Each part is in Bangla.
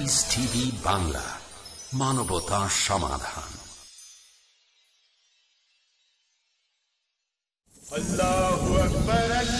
টিভি বাংলা মানবতা সমাধান আল্লাহ আকবর আল্লাহ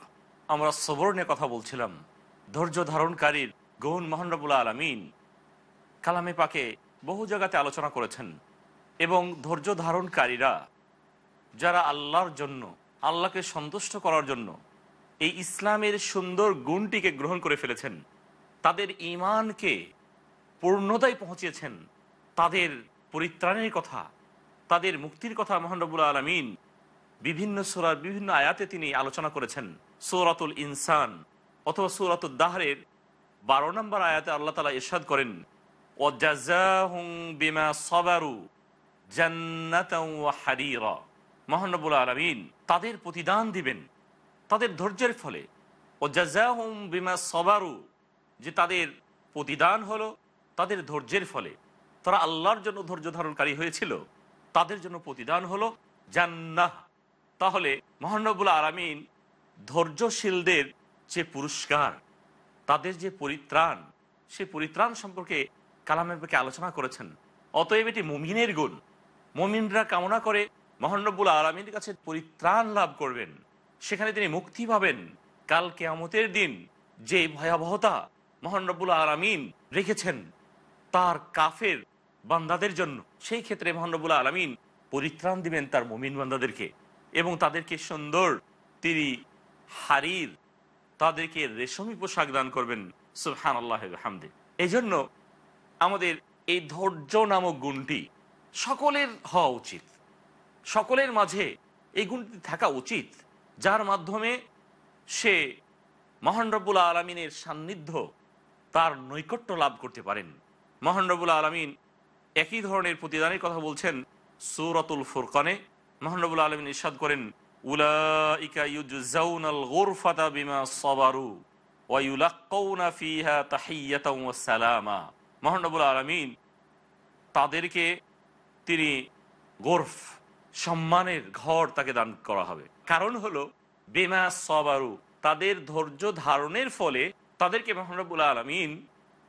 আমরা সবর কথা বলছিলাম। ধৈর্য ধারণকারীর গৌন মহানরবুল্লা আলমিন কালামে পাকে বহু জায়গাতে আলোচনা করেছেন এবং ধৈর্য ধারণকারীরা যারা আল্লাহর জন্য, আল্লাহকে সন্তুষ্ট করার জন্য এই ইসলামের সুন্দর গুণটিকে গ্রহণ করে ফেলেছেন, তাদের ইমানকে পূর্ণতায় পৌঁছিয়েছেন, তাদের পরিত্রাণের কথা, তাদের মুক্তির কথা মহানরবুল্লা আলমিন বিভিন্ন সোরার বিভিন্ন আয়াতে তিনি আলোচনা করেছেন। সৌরাতুল ইনসান অথবা সৌরাতুল দাহরের বারো নম্বর আয়াতে আল্লাহ তালা ইরশাদ করেন, ওয়াজাজাহুম বিমা সবারু হারিরা। মহানবুল আলমিন তাদের প্রতিদান দিবেন, তাদের ধৈর্যের ফলে। ওয়াজাজাহুম বিমা সবারু যে তাদের প্রতিদান হলো, তাদের ধৈর্যের ফলে। তারা আল্লাহর জন্য ধৈর্য ধারণকারী হয়েছিল, তাদের জন্য প্রতিদান হলো জান্নাহ। তাহলে মহানবুল আরামিন ধৈর্যশীলদের যে পুরস্কার, তাদের যে পরিত্রাণ, সে পরিত্রাণ সম্পর্কে কালামের পক্ষে আলোচনা করেছেন। অতএব এটি মুমিনের গুণ। মুমিনরা কামনা করে মহানবুল আলমীর কাছে পরিত্রাণ লাভ করবেন। সেখানে তিনি মুক্তি পাবেন। কাল কেয়ামতের দিন যে ভয়াবহতা মহানবুল আলমিন রেখেছেন, তার কাফের বান্দাদের জন্য, সেই ক্ষেত্রে মহানবুল আলমিন পরিত্রাণ দিবেন তার মুমিন বান্দাদেরকে। এবং তাদেরকে সুন্দর তিনি হারির, তাদেরকে রেশমি পোশাক দান করবেন। সুহান আল্লাহ হামদে এই জন্য আমাদের এই ধৈর্য নামক গুণটি সকলের হওয়া উচিত। সকলের মাঝে এই গুণটি থাকা উচিত, যার মাধ্যমে সে মহান রব্বুল আলমিনের সান্নিধ্য তার নৈকট্য লাভ করতে পারেন। মহান রব্বুল আলমিন একই ধরনের প্রতিদানের কথা বলছেন সুরতুল ফুরকানে মহানবুল আলমিন ইসাদ করেন মহানবুল আলমিন তাদেরকে তিনি গোরফ, সম্মানের ঘর তাকে দান করা হবে। কারণ হলো, বেমা সবারু, তাদের ধৈর্য ধারণের ফলে তাদেরকে মহানবুল আলমিন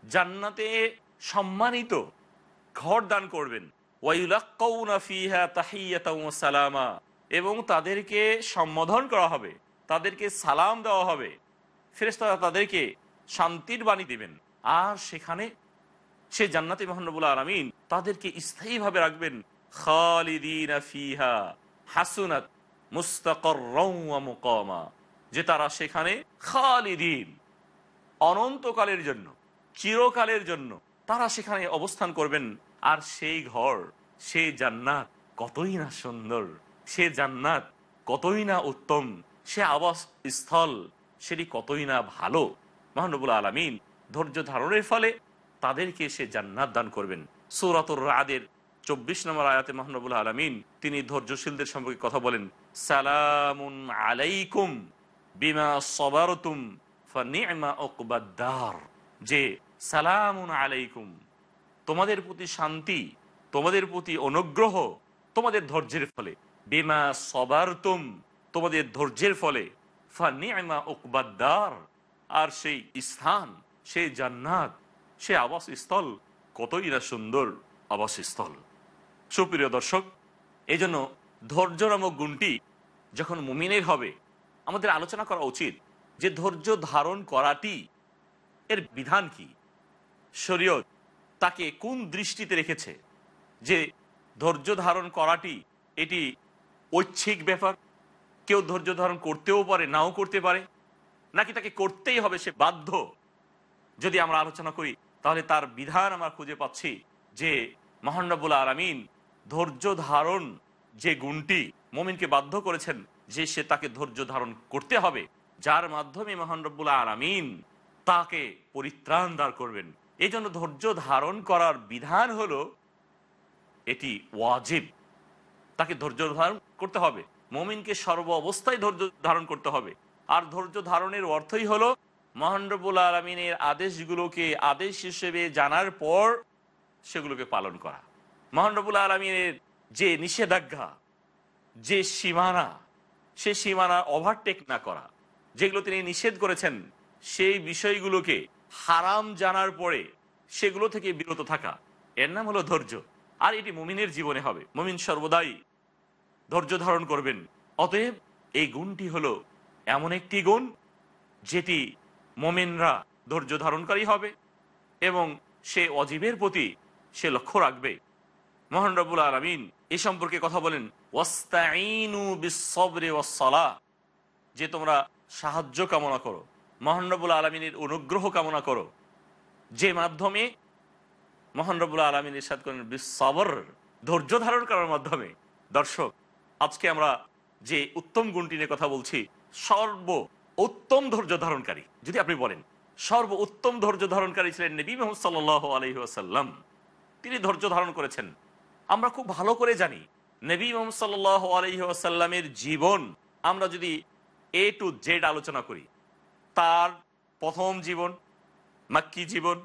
জান্নাতে সম্মানিত ঘর দান করবেন। সালামা। এবং তাদেরকে সম্বোধন করা হবে, তাদেরকে সালাম দেওয়া হবে। ফেরেস্তারা তাদেরকে শান্তির বাণী দিবেন। আর সেখানে সে জান্নাতি মহানবুল আলমিন তাদেরকে স্থায়ীভাবে রাখবেন ফিহা মুস্তাকর যে তারা সেখানে অনন্তকালের জন্য, চিরকালের জন্য তারা সেখানে অবস্থান করবেন। আর সেই ঘর সে জান্নাত কতই না সুন্দর, সে জান্নাত কতই না উত্তম, সে আবাস স্থল সেটি কতই না ভালো। মহানবুল আলমিন ধৈর্য ধারণের ফলে তাদেরকে সে জান্নাত দান করবেন। সৌরাতুর রাদের চব্বিশ নম্বর আয়াতে মহানবুল আলমিন তিনি ধৈর্যশীলদের সম্পর্কে কথা বলেন, সালামুন আলাইকুম বিমা সবারতুম যে, সালামুন আলাইকুম। তোমাদের প্রতি শান্তি, তোমাদের প্রতি অনুগ্রহ, তোমাদের ধৈর্যের ফলে। বেমা সবার তুম তোমাদের ধৈর্যের ফলে। আর সেই স্থান, সেই জান্নাত সে আবাসস্থল, কতই না সুন্দর আবাসস্থল। সুপ্রিয় দর্শক এই জন্য ধৈর্য নামক গুণটি যখন মুমিনের হবে, আমাদের আলোচনা করা উচিত যে ধৈর্য ধারণ করাটি এর বিধান কি? শরীয়ত তাকে কোন দৃষ্টিতে রেখেছে? যে ধৈর্য ধারণ করাটি এটি ঐচ্ছিক ব্যাপার? কেউ ধৈর্য ধারণ করতেও পারে, নাও করতে পারে। নাকি তাকে করতেই হবে সে বাধ্য? যদি আমরা আলোচনা করি, তাহলে তার বিধান আমরা খুঁজে পাচ্ছি যে মহানবুল আলমিন ধৈর্য ধারণ যে গুণটি মমিনকে বাধ্য করেছেন, যে সে তাকে ধৈর্য ধারণ করতে হবে, যার মাধ্যমে মহানরব্বুল আলমিন তাকে পরিত্রাণ দাঁড় করবেন। এই জন্য ধৈর্য ধারণ করার বিধান হলো এটি ওয়াজিব। তাকে ধৈর্য ধারণ করতে হবে। মমিনকে সর্ব অবস্থায় ধৈর্য ধারণ করতে হবে। আর ধৈর্য ধারণের অর্থই হলো মহানরবুল আলমিনের আদেশগুলোকে আদেশ হিসেবে জানার পর সেগুলোকে পালন করা। মহানরবুল আলমিনের যে নিষেধাজ্ঞা, যে সীমানা, সে সীমানার ওভারটেক না করা, যেগুলো তিনি নিষেধ করেছেন, সেই বিষয়গুলোকে হারাম জানার পরে সেগুলো থেকে বিরত থাকা। এর নাম হলো ধৈর্য। আর এটি মুমিনের জীবনে হবে। মুমিন সর্বদাই ধৈর্য ধারণ করবেন। অতএব এই গুণটি হলো এমন একটি গুণ যেটি মোমেনরা ধৈর্য ধারণকারী হবে এবং সে অজীবের প্রতি সে লক্ষ্য রাখবে। মোহন রবুল আলমিন এ সম্পর্কে কথা বলেন ওয়াস্তাইনু বিসবরে ওয়াসসালা যে তোমরা সাহায্য কামনা করো। মহানরবুল আলমিনের অনুগ্রহ কামনা করো। যে মাধ্যমে মহানরবুল আলমিন ইসাদ করেন বিসবর ধৈর্য ধারণ করার মাধ্যমে। দর্শক, আজকে আমরা যে উত্তম গুণটি নিয়ে কথা বলছি সর্ব উত্তম ধৈর্য ধারণকারী। যদি আপনি বলেন সর্ব উত্তম ধৈর্য ধারণকারী ছিলেন নবী মোহাম্মদ সাল্লাহ আলহি আসাল্লাম তিনি ধৈর্য ধারণ করেছেন। আমরা খুব ভালো করে জানি, নবী মোহাম্মদ সাল্লাহ আলহি আসাল্লামের জীবন, আমরা যদি এ টু জেড আলোচনা করি তার প্রথম জীবন, মাক্কি জীবন,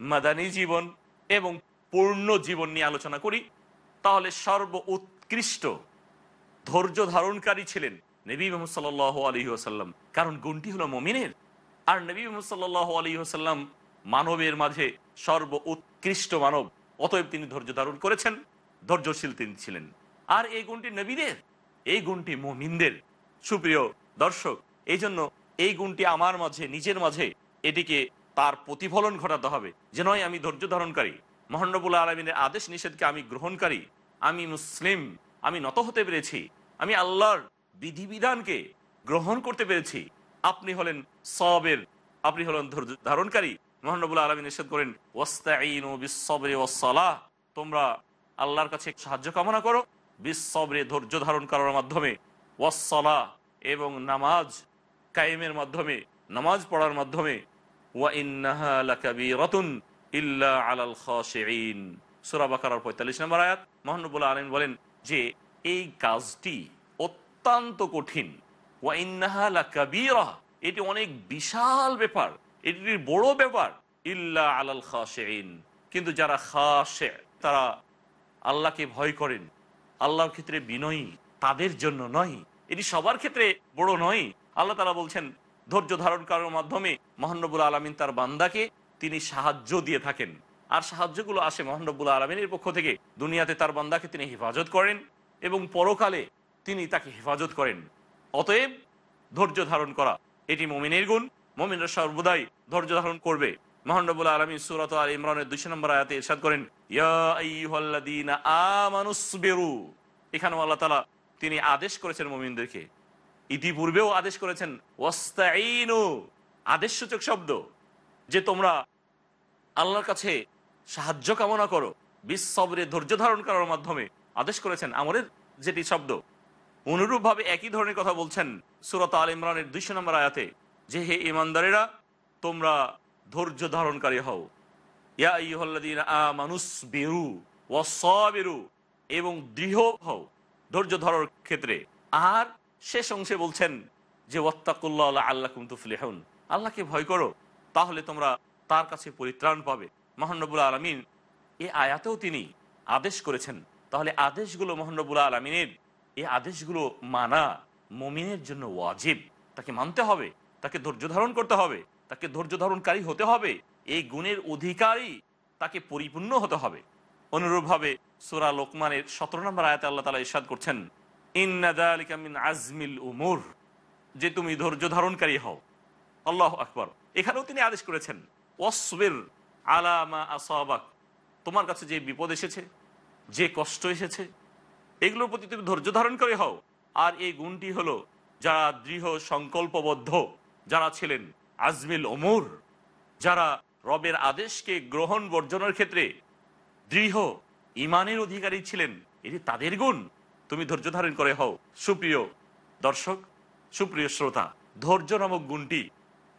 মাদানী জীবন এবং পূর্ণ জীবন নিয়ে আলোচনা করি। তাহলে সর্ব উৎকৃষ্ট ধৈর্য ধারণকারী ছিলেন নবী মোহাম্মদ সাল্লাহ আলী আসাল্লাম কারণ গুণটি হলো মমিনের। আর নবী মোহাম্মদ সাল্লাহ আলী আসাল্লাম মানবের মাঝে সর্ব উৎকৃষ্ট মানব, অতএব তিনি ধৈর্য ধারণ করেছেন, ধৈর্যশীল তিনি ছিলেন। আর এই গুণটি নবীদের, এই গুণটি মমিনদের। সুপ্রিয় দর্শক এই জন্য এই গুণটি আমার মাঝে, নিজের মাঝে এটিকে তার প্রতিফলন ঘটাতে হবে। যে নয়, আমি ধৈর্য ধারণকারী। মহানবুল্লাহ আলমিনের আদেশ নিষেধকে আমি গ্রহণকারী। আমি মুসলিম, আমি নত হতে পেরেছি। আমি আল্লাহর বিধিবিধানকে গ্রহণ করতে পেরেছি। আপনি হলেন সবের, আপনি হলেন ধৈর্য ধারণকারী। মহানবুল্লাহ আলমী নিষেধ করেন ওয়াস্তাইন বিশ্বরে ওসালাহ তোমরা আল্লাহর কাছে সাহায্য কামনা করো বিশ্বরে ধৈর্য ধারণ করার মাধ্যমে। ওয়াসলা এবং নামাজ কায়েমের মাধ্যমে, নামাজ পড়ার মাধ্যমে, ওয়া ইন্নাহা লাকাবীরাতুন ইল্লা আলাল খাশিঈন। সূরা বাকারার 45 নম্বর আয়াত মহানবুল্লাহ আলামিন বলেন যে, এই কাজটি অত্যন্ত কঠিন। এটি অনেক বিশাল ব্যাপার বড় ব্যাপার। কিন্তু যারা খাশে, তারা আল্লাহকে ভয় করেন। আল্লাহর ক্ষেত্রে বিনয়ী, তাদের জন্য নয়। এটি সবার ক্ষেত্রে বড় নয়। আল্লাহ তারা বলছেন, ধৈর্য ধারণ করার মাধ্যমে মহানবুল আলমিন তার বান্দাকে তিনি সাহায্য দিয়ে থাকেন। আর সাহায্যগুলো আসে মহানবুল আলমিনের পক্ষ থেকে। দুনিয়াতে তার বান্দাকে তিনি হেফাজত করেন এবং পরকালে তিনি তাকে হেফাজত করেন। অতএব ধৈর্য ধারণ করা, এটি মমিনের গুণ। মমিনরা সর্বদাই ধৈর্য ধারণ করবে। মহানবুল আলমী সুরত আল ইমরানের দুশো নম্বর আয়াতে ইরশাদ করেন এখানেও আল্লাহ তালা তিনি আদেশ করেছেন মমিনদেরকে ইতিপূর্বেও আদেশ করেছেন ওয়াস্তাইনু আদেশসূচক শব্দ, যে তোমরা আল্লাহর কাছে সাহায্য কামনা করো। বিশ্বরে ধৈর্য ধারণ করার মাধ্যমে আদেশ করেছেন আমাদের যেটি শব্দ। অনুরূপভাবে একই ধরনের কথা বলছেন সুরত আল ইমরানের দুইশো নম্বর আয়াতে, যে হে ইমানদারেরা তোমরা ধৈর্য ধারণকারী হও। ইয়া মানুষ বেরু এবং দৃঢ় হও ধৈর্য ধরার ক্ষেত্রে। আর শেষ অংশে বলছেন যে, ওয়াত্তাকুল্লাহ আল্লাহ কুমতুফলিহন আল্লাহকে ভয় করো, তাহলে তোমরা তার কাছে পরিত্রাণ পাবে। মহানবুল আলমিন এ আয়াতেও তিনি আদেশ করেছেন। তাহলে আদেশগুলো মহানবুল আলমিনের এই আদেশগুলো মানা মমিনের জন্য ওয়াজিব। তাকে মানতে হবে, তাকে ধৈর্য ধারণ করতে হবে, তাকে ধৈর্য ধারণকারী হতে হবে, এই গুণের অধিকারী তাকে পরিপূর্ণ হতে হবে। অনুরূপভাবে সুরা লোকমানের সতেরো নম্বর আয়াতে আল্লাহ তালা ইসাদ করছেন ইন্নাদালিকামিন আজমিল উমুর। যে তুমি ধৈর্য ধারণকারী হও। আল্লাহ আকবর। এখানেও তিনি আদেশ করেছেন, ওয়াসবির আলামা আসাবাক। তোমার কাছে যে বিপদ এসেছে, যে কষ্ট এসেছে, এগুলোর প্রতি তুমি ধৈর্য ধারণ করে হও। আর এই গুণটি হলো যারা দৃঢ় সংকল্পবদ্ধ, যারা ছিলেন আজমিল ওমর যারা রবের আদেশকে গ্রহণ বর্জনের ক্ষেত্রে দৃঢ় ইমানের অধিকারী ছিলেন, এটি তাদের গুণ। তুমি ধৈর্য ধারণ করে হও। সুপ্রিয় দর্শক, সুপ্রিয় শ্রোতা, ধৈর্য নামক গুণটি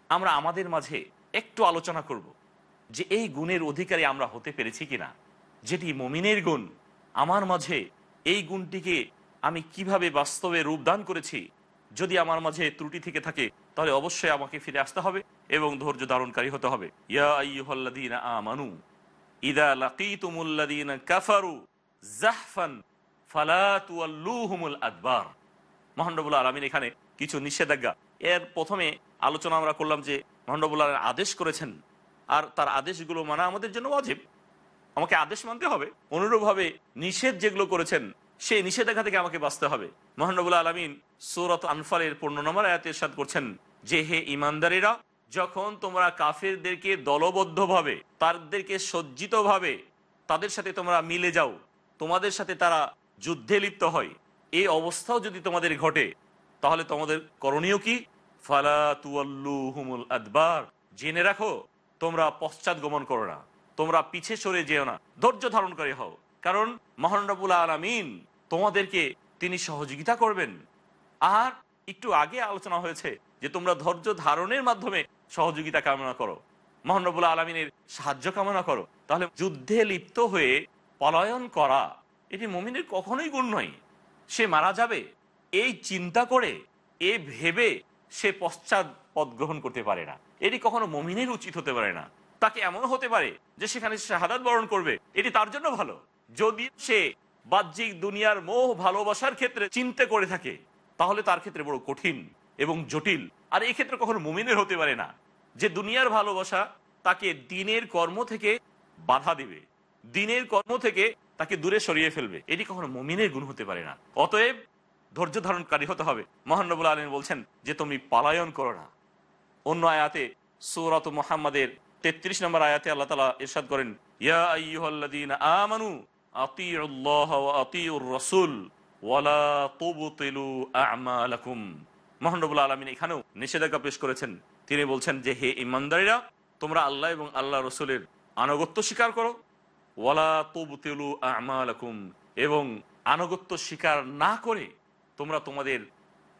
আমরা আমাদের মাঝে একটু আলোচনা করব যে এই গুণের অধিকারী আমরা হতে পেরেছি কিনা। যেটি মমিনের গুণ, আমার মাঝে এই গুণটিকে আমি কীভাবে বাস্তবে রূপদান করেছি, যদি আমার মাঝে ত্রুটি থেকে থাকে, তাহলে অবশ্যই আমাকে ফিরে আসতে হবে এবং ধৈর্য ধারণকারী হতে হবে। ইয়া আমানু, ইদা লাকিতুমুল্লাযীনা কাফারু জাহফান ফালা তুয়াল্লুহুমুল আদবার। মহানবুল্লাহ আলমিন এখানে কিছু নিষেধাজ্ঞা। এর প্রথমে আলোচনা আমরা করলাম যে মহানবুল্লাহ আদেশ করেছেন। আর তার আদেশগুলো মানা আমাদের জন্য অজীব আমাকে আদেশ মানতে হবে। অনুরূপভাবে নিষেধ যেগুলো করেছেন, সেই নিষেধাজ্ঞা থেকে আমাকে বাঁচতে হবে। মহানবুল্লাহ আলমিন সৌরত আনফালের পূর্ণ নম্বর আয়াতে সাদ করছেন, যে হে ইমানদারেরা যখন তোমরা কাফেরদেরকে দলবদ্ধভাবে, তাদেরকে সজ্জিতভাবে, তাদের সাথে তোমরা মিলে যাও। তোমাদের সাথে তারা যুদ্ধে লিপ্ত হয়। এই অবস্থাও যদি তোমাদের ঘটে, তাহলে তোমাদের করণীয় কি? জেনে রাখো, তোমরা পশ্চাৎ গমন করো না। তোমরা পিছে সরে যেও না। ধৈর্য ধারণ করে হও। কারণ মহানরবুল আলমিন তোমাদেরকে তিনি সহযোগিতা করবেন। আর একটু আগে আলোচনা হয়েছে যে তোমরা ধৈর্য ধারণের মাধ্যমে সহযোগিতা কামনা করো। মহানবুল আলমিনের সাহায্য কামনা করো। তাহলে যুদ্ধে লিপ্ত হয়ে পলায়ন করা এটি মমিনের কখনোই গুণ নয়, সে মারা যাবে, এই চিন্তা করে, এ ভেবে সে পশ্চাৎ পদ গ্রহণ করতে পারে না। এটি কখনো মমিনের উচিত হতে পারে না। তাকে এমন হতে পারে যে সেখানে শাহাদাত বরণ করবে। এটি তার জন্য ভালো। যদি সে বাহ্যিক দুনিয়ার মোহ ভালোবাসার ক্ষেত্রে চিন্তা করে থাকে, তাহলে তার ক্ষেত্রে বড় কঠিন এবং জটিল। আর এই ক্ষেত্রে কখনো মুমিনের হতে পারে না। যে দুনিয়ার ভালোবাসা তাকে দিনের কর্ম থেকে বাধা দিবে। দিনের কর্ম থেকে তাকে দূরে সরিয়ে ফেলবে। এটি কখনো মুমিনের গুণ হতে পারে না। অতএব ধৈর্য ধারণকারী হতে হবে। মহানবুল আলম বলছেন যে, তুমি পালায়ন করো না। অন্য আয়াতে সৌরত মোহাম্মদের তেত্রিশ নম্বর আয়াতে আল্লাহ তালা ইরশাদ করেন আমানু রাসূল এখানেও নিষেধাজ্ঞা পেশ করেছেন। তিনি বলছেন যে, হে ইমানদারীরা তোমরা আল্লাহ এবং আল্লাহ রসুলের আনুগত্য স্বীকার করো। এবং আনুগত্য স্বীকার না করে তোমরা তোমাদের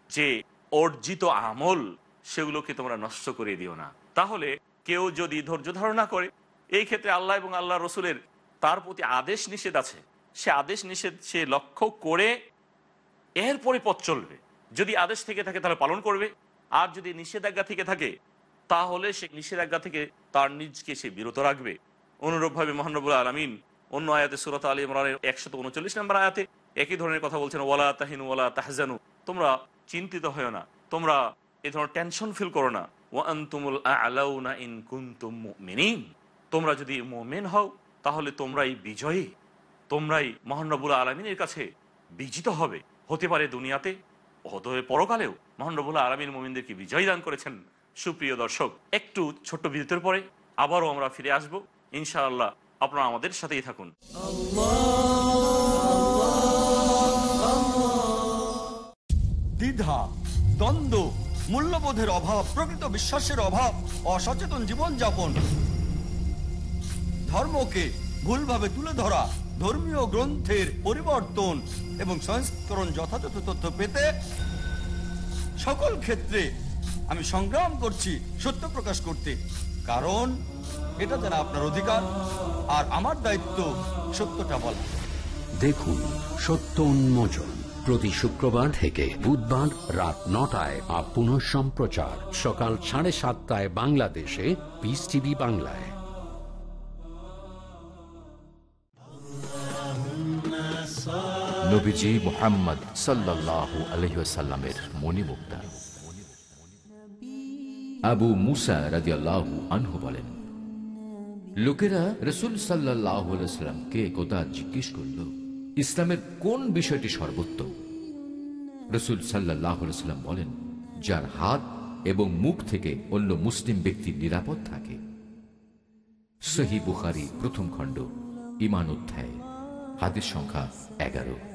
যে অর্জিত আমল সেগুলোকে তোমরা নষ্ট করে দিও না। তাহলে কেউ যদি ধৈর্য ধারণা করে, এই ক্ষেত্রে আল্লাহ এবং আল্লাহ রসুলের তার প্রতি আদেশ নিষেধ আছে। সে আদেশ নিষেধ সে লক্ষ্য করে এরপরে পথ চলবে। যদি আদেশ থেকে থাকে তাহলে পালন করবে। আর যদি নিষেধাজ্ঞা থেকে থাকে, তাহলে সে নিষেধাজ্ঞা থেকে তার নিজকে সে বিরত রাখবে। অনুরূপভাবে মহানবুল আলমিন অন্য আয়াতে সুরত আলী ইমরানের একশত উনচল্লিশ নম্বর আয়াতে একই ধরনের কথা বলছেন, ওয়ালা তাহিন, ওয়ালা তাহজানু। তোমরা চিন্তিত হয় না, তোমরা এ ধরনের টেনশন ফিল করো না। ওয়ান্তুমুল আলাউনা ইন কুনতুম মুমিনিন। তোমরা যদি মুমিন হও, তাহলে তোমরাই বিজয়ী, তোমরাই মহানবুল আলমিনের কাছে বিজিত হবে। হতে পারে দুনিয়াতে, হতে পরকালেও মহানবুল আলমিন মোমিনদেরকে বিজয় দান করেছেন। সুপ্রিয় দর্শক, একটু ছোট্ট বিরতির পরে আবারও আমরা ফিরে আসব। ইনশাআল্লাহ আপনারা আমাদের সাথেই থাকুন। দ্বিধা, দ্বন্দ্ব, মূল্যবোধের অভাব, প্রকৃত বিশ্বাসের অভাব, অসচেতন জীবনযাপন, ধর্মকে ভুলভাবে তুলে ধরা, ধর্মীয় গ্রন্থের পরিবর্তন এবং সংস্করণ যথাযথ তথ্য পেতে সকল ক্ষেত্রে আমি সংগ্রাম করছি সত্য প্রকাশ করতে। কারণ এটা যেন আপনার অধিকার আর আমার দায়িত্ব সত্যটা বলা। দেখুন সত্য উন্মোচন প্রতি শুক্রবার থেকে বুধবার রাত নটায় আর পুনঃ সম্প্রচার। সকাল সাড়ে সাতটায় বাংলাদেশে পিস টিভি বাংলায়। নবীজি মোহাম্মদ সাল্লাহ আলহিসাল্লামের মণিমুক্তা। আবু মুসা রাজি আল্লাহ আনহু বলেন লোকেরা রসুল সাল্লাহ সাল্লামকে একদা জিজ্ঞেস করল, ইসলামের কোন বিষয়টি সর্বোত্তম? রসুল সাল্লাহ সাল্লাম বলেন, যার হাত এবং মুখ থেকে অন্য মুসলিম ব্যক্তি নিরাপদ থাকে। সহি বুখারি প্রথম খণ্ড ইমান অধ্যায় হাতের সংখ্যা এগারো।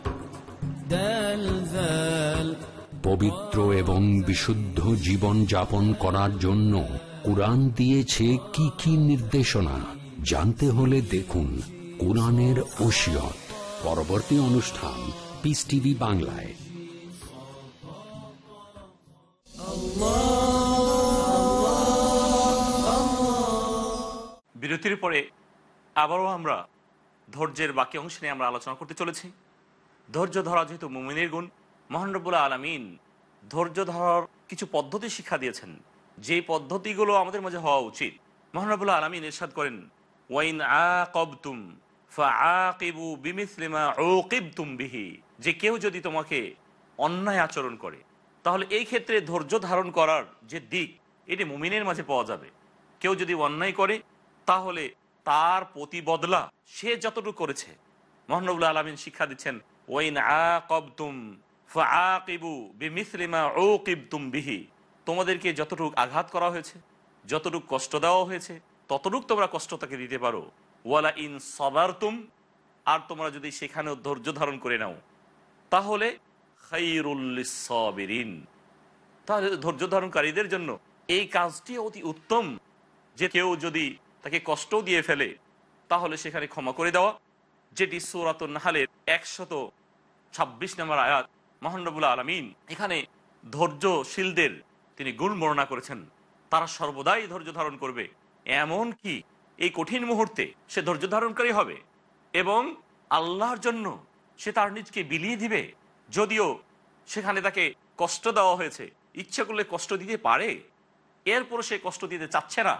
পবিত্র এবং বিশুদ্ধ জীবন যাপন করার জন্য কোরআন দিয়েছে কি কি নির্দেশনা? জানতে হলে দেখুন কোরআনের ওসিয়ত। পরবর্তী অনুষ্ঠান পিস টিভি বাংলায়। বিরতির পরে আবারও আমরা ধৈর্যের বাকি অংশ নিয়ে আমরা আলোচনা করতে চলেছি। ধৈর্য ধরা যেহেতু মুমিনের গুণ মহানরবুল্লা আলমিন ধৈর্য ধরার কিছু পদ্ধতি শিক্ষা দিয়েছেন। যে পদ্ধতিগুলো আমাদের মাঝে হওয়া উচিত। মহানরবুল্লা আলমিন ইরশাদ করেন, ওয়াইন ফাআকিবু বিমিসলিমা উকিবতুম বিহি। যে কেউ যদি তোমাকে অন্যায় আচরণ করে, তাহলে এই ক্ষেত্রে ধৈর্য ধারণ করার যে দিক, এটি মুমিনের মাঝে পাওয়া যাবে। কেউ যদি অন্যায় করে, তাহলে তার প্রতি বদলা সে যতটুকু করেছে মহানবুল্লাহ আলমিন শিক্ষা দিচ্ছেন ওয়াইন উকিবতুম বিহি। তোমাদেরকে যতটুক আঘাত করা হয়েছে, যতটুক কষ্ট দেওয়া হয়েছে, ততটুক তোমরা কষ্ট তাকে দিতে পারো। ওয়ালা ইন সবারতুম, আর তোমরা যদি সেখানেও ধৈর্য ধারণ করে নাও, তাহলে তাহলে ধৈর্য ধারণকারীদের জন্য এই কাজটি অতি উত্তম, যে কেউ যদি তাকে কষ্ট দিয়ে ফেলে, তাহলে সেখানে ক্ষমা করে দেওয়া যেটি সৌরাত নাহালের একশত ছাব্বিশ নম্বর আয়াত মহানবুল্লা আলমিন এখানে ধৈর্যশীলদের তিনি গুণ বর্ণনা করেছেন। তারা সর্বদাই ধৈর্য ধারণ করবে। এমন কি, এই কঠিন মুহূর্তে সে ধৈর্য ধারণকারী হবে এবং আল্লাহর জন্য সে তার নিজকে বিলিয়ে দিবে। যদিও সেখানে তাকে কষ্ট দেওয়া হয়েছে। ইচ্ছে করলে কষ্ট দিতে পারে। এরপর সে কষ্ট দিতে চাচ্ছে না।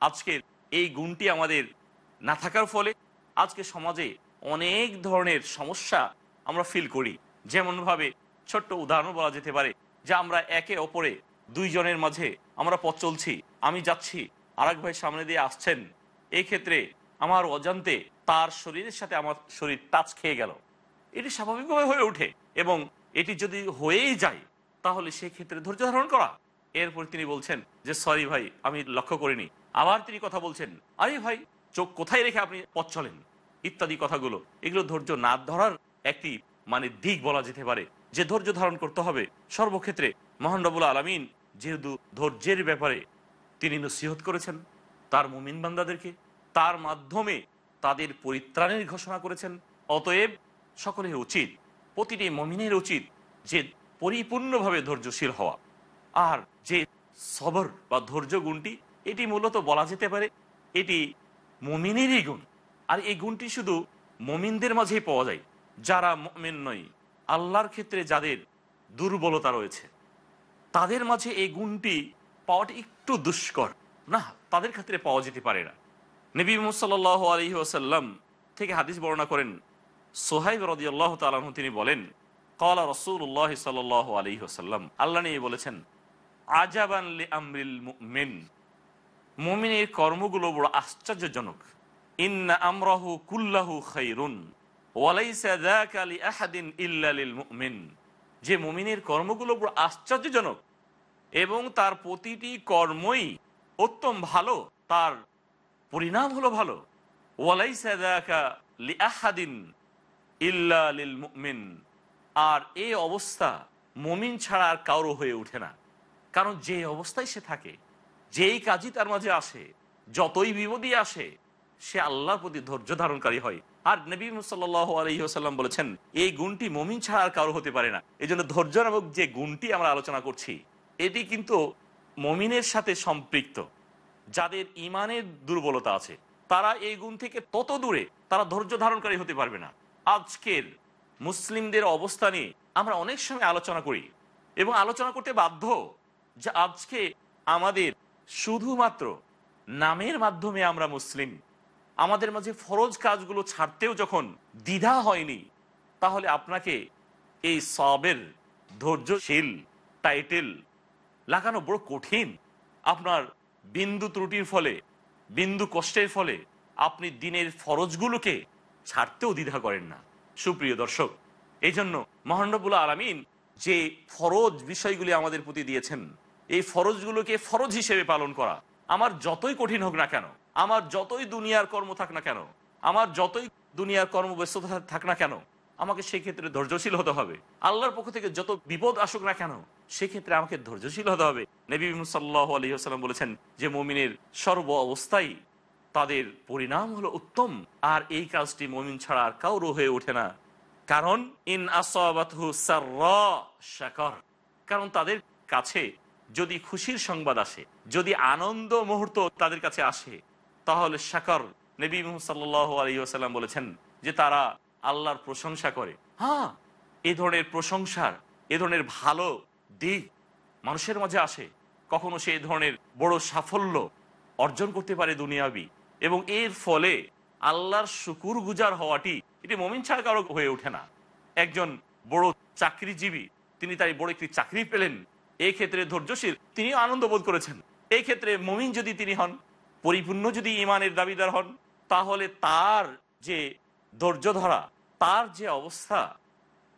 আজকের এই গুণটি আমাদের না থাকার ফলে আজকে সমাজে অনেক ধরনের সমস্যা আমরা ফিল করি। যেমনভাবে ছোট্ট উদাহরণ বলা যেতে পারে যে আমরা একে অপরে দুইজনের মাঝে আমরা পথ চলছি, আমি যাচ্ছি, আরেক ভাই সামনে দিয়ে আসছেন। এই ক্ষেত্রে আমার অজান্তে তার শরীরের সাথে আমার শরীর টাচ খেয়ে গেল। এটি স্বাভাবিকভাবে হয়ে ওঠে এবং এটি যদি হয়েই যায়, তাহলে সেই ক্ষেত্রে ধৈর্য ধারণ করা। এরপর তিনি বলছেন যে সরি ভাই, আমি লক্ষ্য করিনি। আবার তিনি কথা বলছেন, আরে ভাই, চোখ কোথায় রেখে আপনি পথ চলেন? ইত্যাদি কথাগুলো। এগুলো ধৈর্য না ধরার একটি মানে দিক বলা যেতে পারে। যে ধৈর্য ধারণ করতে হবে, সর্বক্ষেত্রে মহান রবুল আলমিন যেহেতু ধৈর্যের ব্যাপারে তিনি নসিহত করেছেন, তার মুমিন বান্দাদেরকে, তার মাধ্যমে তাদের পরিত্রাণের ঘোষণা করেছেন, অতএব সকলের উচিত, প্রতিটি মমিনের উচিত যে পরিপূর্ণভাবে ধৈর্যশীল হওয়া। আর যে সবর বা ধৈর্য গুণটি, এটি মূলত বলা যেতে পারে, এটি মমিনেরই গুণ। আর এই গুণটি শুধু মমিনদের মাঝেই পাওয়া যায়, যারা মমিন নয়। আল্লাহর ক্ষেত্রে যাদের দুর্বলতা রয়েছে, তাদের মাঝে এই গুণটি পাওয়াটা একটু দুষ্কর। না, তাদের ক্ষেত্রে পাওয়া যেতে পারে না। নবী মুসাল আলী ওসাল্লাম থেকে হাদিস বর্ণনা করেন, সোহাইব রদি আল্লাহ তালাহ তিনি বলেন, কলা রসুল্লাহ সাল আলী ওসাল্লাম আল্লাহ নিয়ে বলেছেন, আজাবান আমরিল মুমিন। মুমিনের কর্মগুলো বড় আশ্চর্যজনক। কুল্লাহু যে মুমিনের কর্মগুলো বড় আশ্চর্যজনক এবং তার প্রতিটি কর্মই উত্তম ভালো, তার পরিণাম হলো ভালো। ওয়ালাইসা যাকা লিআহাদিন ইল্লা লিল মুমিন। আর এই অবস্থা মমিন ছাড়া আর কারও হয়ে ওঠে না। কারণ যে অবস্থায় সে থাকে, যেই কাজই তার মাঝে আসে, যতই বিপদই আসে সে আল্লাহর প্রতি ধৈর্য ধারণকারী হয়। আর নবী সাল্লাহ আলহিহাসাল্লাম বলেছেন, এই গুণটি মমিন ছাড়া আর কারও হতে পারে না। এই জন্য ধৈর্য নামক যে গুণটি আমরা আলোচনা করছি, এটি কিন্তু মমিনের সাথে সম্পৃক্ত। যাদের ইমানের দুর্বলতা আছে, তারা এই গুণ থেকে তত দূরে তারা ধৈর্য ধারণকারী হতে পারবে না। আজকের মুসলিমদের অবস্থা নিয়ে আমরা অনেক সময় আলোচনা করি এবং আলোচনা করতে বাধ্য যে আজকে আমাদের শুধুমাত্র নামের মাধ্যমে আমরা মুসলিম। আমাদের মাঝে ফরজ কাজগুলো ছাড়তেও যখন দ্বিধা হয়নি, তাহলে আপনাকে এই সবের ধৈর্যশীল টাইটেল লাগানো বড় কঠিন। আপনার বিন্দু ত্রুটির ফলে, বিন্দু কষ্টের ফলে আপনি দিনের ফরজগুলোকে ছাড়তেও দ্বিধা করেন না। সুপ্রিয় দর্শক এই জন্য মহানবুল্লাহ আলমিন যে ফরজ বিষয়গুলি আমাদের প্রতি দিয়েছেন, এই ফরজগুলোকে ফরজ হিসেবে পালন করা আমার যতই কঠিন হোক না কেন আমার যতই দুনিয়ার কর্ম থাক না কেন, আমার যতই দুনিয়ার কর্মব্যস্ততা থাক না কেন, আমাকে সেই ক্ষেত্রে ধৈর্যশীল হতে হবে। আল্লাহর পক্ষ থেকে যত বিপদ আসুক না কেন, সেক্ষেত্রে আমাকে ধৈর্যশীল হতে হবে। নবী সাল্লাহ বলেছেন যে, মমিনের সর্ব অবস্থায় তাদের পরিণাম হলো উত্তম, আর এই কাজটি মমিন ছাড়া আর কাউরও হয়ে ওঠে না। কারণ, ইন কারণ তাদের কাছে যদি খুশির সংবাদ আসে, যদি আনন্দ মুহূর্ত তাদের কাছে আসে তাহলে শাকর নবী সাল্লাহ আলী আসাল্লাম বলেছেন যে তারা আল্লাহর প্রশংসা করে। হ্যাঁ এ ধরনের প্রশংসার, এ ধরনের ভালো দিক মানুষের মাঝে আসে। কখনো সে ধরনের বড় সাফল্য অর্জন করতে পারে দুনিয়াবি এবং এর ফলে আল্লাহর শুকুর গুজার হওয়াটি এটি মমিন ছাড়া হয়ে ওঠে না। একজন বড় চাকরিজীবী, তিনি তাই বড় একটি চাকরি পেলেন এই ক্ষেত্রে ধৈর্যশীল তিনি আনন্দ বোধ করেছেন। এই ক্ষেত্রে মমিন যদি তিনি হন পরিপূর্ণ যদি ইমানের দাবিদার হন, তাহলে তার যে ধৈর্য ধরা তার যে অবস্থা,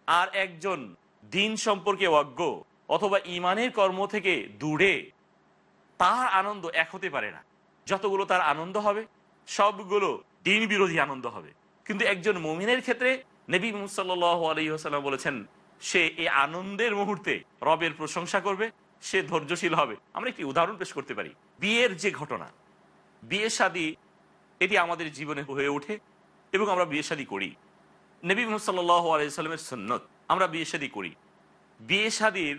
আর একজন দিন সম্পর্কে অজ্ঞ অথবা ইমানের কর্ম থেকে দূরে তার আনন্দ এক হতে পারে না। যতগুলো তার আনন্দ হবে, সবগুলো দিন বিরোধী আনন্দ হবে। কিন্তু একজন মমিনের ক্ষেত্রে নবী সাল্লাহ আলহিহাস্লাম বলেছেন, সে এই আনন্দের মুহূর্তে রবের প্রশংসা করবে, সে ধৈর্যশীল হবে। আমরা একটি উদাহরণ পেশ করতে পারি। বিয়ের যে ঘটনা বিয়ে শাদী, এটি আমাদের জীবনে হয়ে ওঠে এবং আমরা বিয়ে শাদী করি। নবী সাল্লাহ আলাইসাল্লামের সন্ন্যত আমরা বিয়ে শাদী করি। বিয়ে শাদীর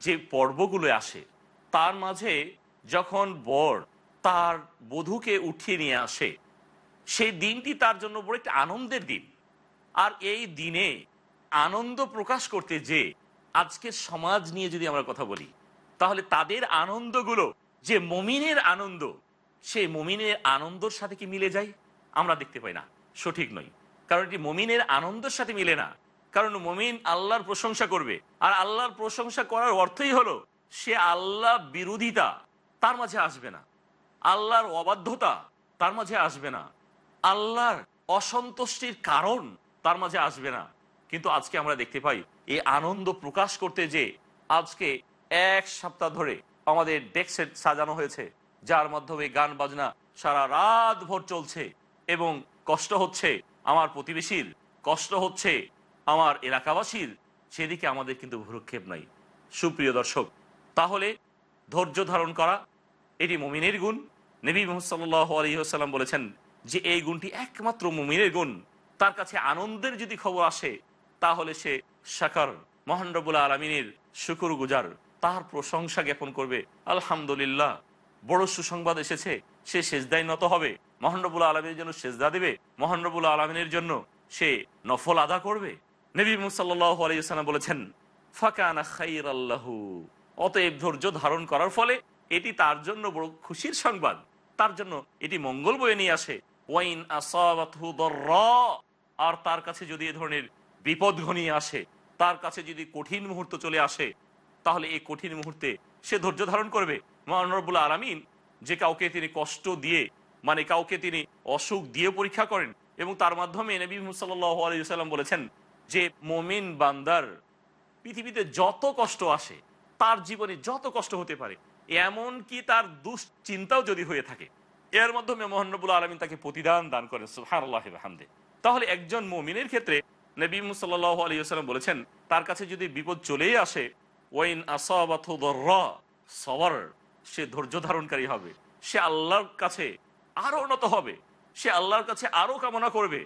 যে পর্বগুলো আসে, তার মাঝে যখন বর তার বধূকে উঠিয়ে নিয়ে আসে, সেই দিনটি তার জন্য বড় একটি আনন্দের দিন। আর এই দিনে আনন্দ প্রকাশ করতে যে আজকের সমাজ নিয়ে যদি আমরা কথা বলি, তাহলে তাদের আনন্দগুলো, যে মমিনের আনন্দ সে মমিনের আনন্দর সাথে কি মিলে যায়? আমরা দেখতে পাই না। সঠিক নয়। কারণ এটি মমিনের আনন্দের সাথে মিলে না। কারণ মমিন আল্লাহর প্রশংসা করবে। আর আল্লাহর প্রশংসা করার অর্থই হলো, সে আল্লাহ বিরোধিতা, তার মাঝে আসবে না। আল্লাহর অবাধ্যতা, তার মাঝে আসবে না। আল্লাহর অসন্তুষ্টির কারণ, তার মাঝে আসবে না। কিন্তু আজকে আমরা দেখতে পাই এই আনন্দ প্রকাশ করতে যে আজকে এক সপ্তাহ ধরে আমাদের ডেস্ক সাজানো হয়েছে। যার মাধ্যমে গান বাজনা সারা রাত ভোর চলছে এবং কষ্ট হচ্ছে আমার প্রতিবেশীর, কষ্ট হচ্ছে আমার এলাকাবাসীর, সেদিকে আমাদের কিন্তু ভ্রুক্ষেপ নাই। সুপ্রিয় দর্শক, তাহলে ধৈর্য ধারণ করা, এটি মমিনের গুণ। নবী মোহাম্মদ বলেছেন যে এই গুণটি একমাত্র মুমিনের গুণ। তার কাছে আনন্দের যদি খবর আসে, তাহলে সে সাকার মহানরবুল্লা আলমিনের শুকুর গুজার তার প্রশংসা জ্ঞাপন করবে। আলহামদুলিল্লাহ। বড় সুসংবাদ এসেছে, সে সেজদায় নত হবে। মহানরবুল আলমিনের জন্য সেজদা দেবে। মহানরবুল আলমিনের জন্য সে নফল আদা করবে। নবী মুসাল্লাহ বলেছেন আল্লাহু অতএব ধৈর্য ধারণ করার ফলে এটি তার জন্য বড় খুশির সংবাদ। তার জন্য এটি মঙ্গল বয়ে নিয়ে আসে। ওয়াইন আর তার কাছে যদি এ ধরনের বিপদ ঘনিয়ে আসে, তার কাছে যদি কঠিন মুহূর্ত চলে আসে, তাহলে এই কঠিন মুহূর্তে সে ধৈর্য ধারণ করবে। মহানরবুল্লা আলমিন, যে কাউকে তিনি কষ্ট দিয়ে মানে কাউকে তিনি অসুখ দিয়ে পরীক্ষা করেন এবং তার মাধ্যমে নবী আলাইসাল্লাম বলেছেন যে মোমিন বান্দার পৃথিবীতে যত কষ্ট আসে, তার জীবনে যত কষ্ট হতে পারে এমন কি তার দুশ্চিন্তাও যদি হয়ে থাকে, এর মাধ্যমে মোহান্নবুল আলমিন তাকে প্রতিদান দান করেন সুহানুল্লাহ হামদে তাহলে একজন মমিনের ক্ষেত্রে নবী সাল্লাহ আলী সাল্লাম বলেছেন, তার কাছে যদি বিপদ চলেই আসে, ওয়াইন আসাবাথ সবর সে ধৈর্য ধারণকারী হবে। সে আল্লাহর কাছে আরও উন্নত হবে। সে আল্লাহর কাছে আরও কামনা করবে।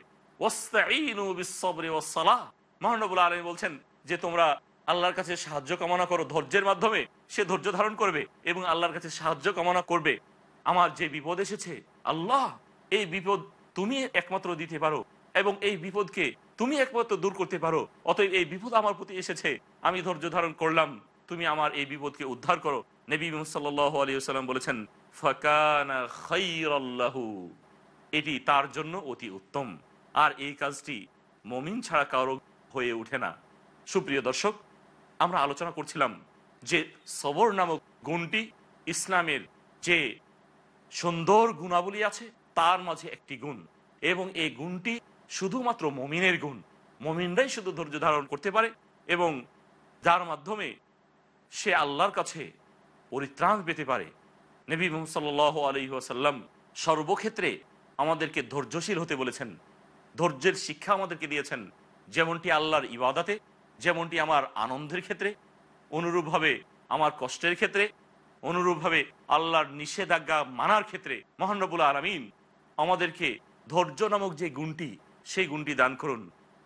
বলছেন যে, তোমরা আল্লাহর কাছে সাহায্য কামনা করো ধৈর্যের মাধ্যমে, সে ধৈর্য ধারণ করবে এবং আল্লাহর কাছে সাহায্য কামনা করবে। আমার যে বিপদ এসেছে, আল্লাহ, এই বিপদ তুমি একমাত্র দিতে পারো এবং এই বিপদকে তুমি একমাত্র দূর করতে পারো। অতএব এই বিপদ আমার প্রতি এসেছে। আমি ধৈর্য ধারণ করলাম। তুমি আমার এই বিপদকে উদ্ধার করো। নবী সাল্লাহ আলী সাল্লাম বলেছেন, ফাকানা খাইরাল্লাহু এটি তার জন্য অতি উত্তম। আর এই কাজটি মমিন ছাড়া কারও হয়ে ওঠে না। সুপ্রিয় দর্শক, আমরা আলোচনা করছিলাম যে সবর নামক গুণটি ইসলামের যে সুন্দর গুণাবলী আছে, তার মাঝে একটি গুণ। এবং এই গুণটি শুধুমাত্র মমিনের গুণ। মমিনরাই শুধু ধৈর্য ধারণ করতে পারে এবং যার মাধ্যমে সে আল্লাহর কাছে পরিত্রাণ পেতে পারে। নবী মোহাম্মদ সাল্লাহ আলহি আসাল্লাম সর্বক্ষেত্রে আমাদেরকে ধৈর্যশীল হতে বলেছেন। ধৈর্যের শিক্ষা আমাদেরকে দিয়েছেন। যেমনটি আল্লাহর ইবাদাতে, যেমনটি আমার আনন্দের ক্ষেত্রে, অনুরূপভাবে আমার কষ্টের ক্ষেত্রে, অনুরূপভাবে আল্লাহর নিষেধাজ্ঞা মানার ক্ষেত্রে মহানবুল আলমিন আমাদেরকে ধৈর্য নামক যে গুণটি, সেই গুণটি দান করুন।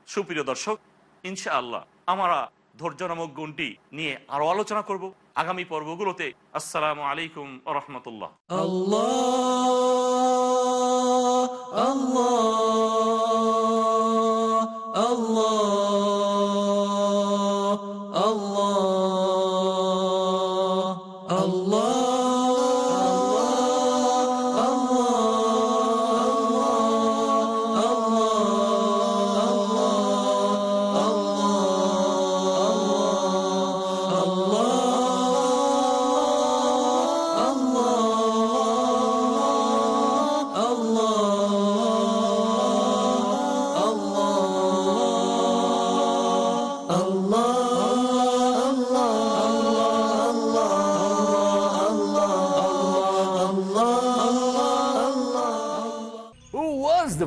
সুপ্রিয় দর্শক ইনশা আল্লাহ আমরা ধৈর্য নামক গুণটি নিয়ে আরও আলোচনা করব। আগামী পর্বগুলোতে আসসালামু আলাইকুম রহমতুল্লাহ Who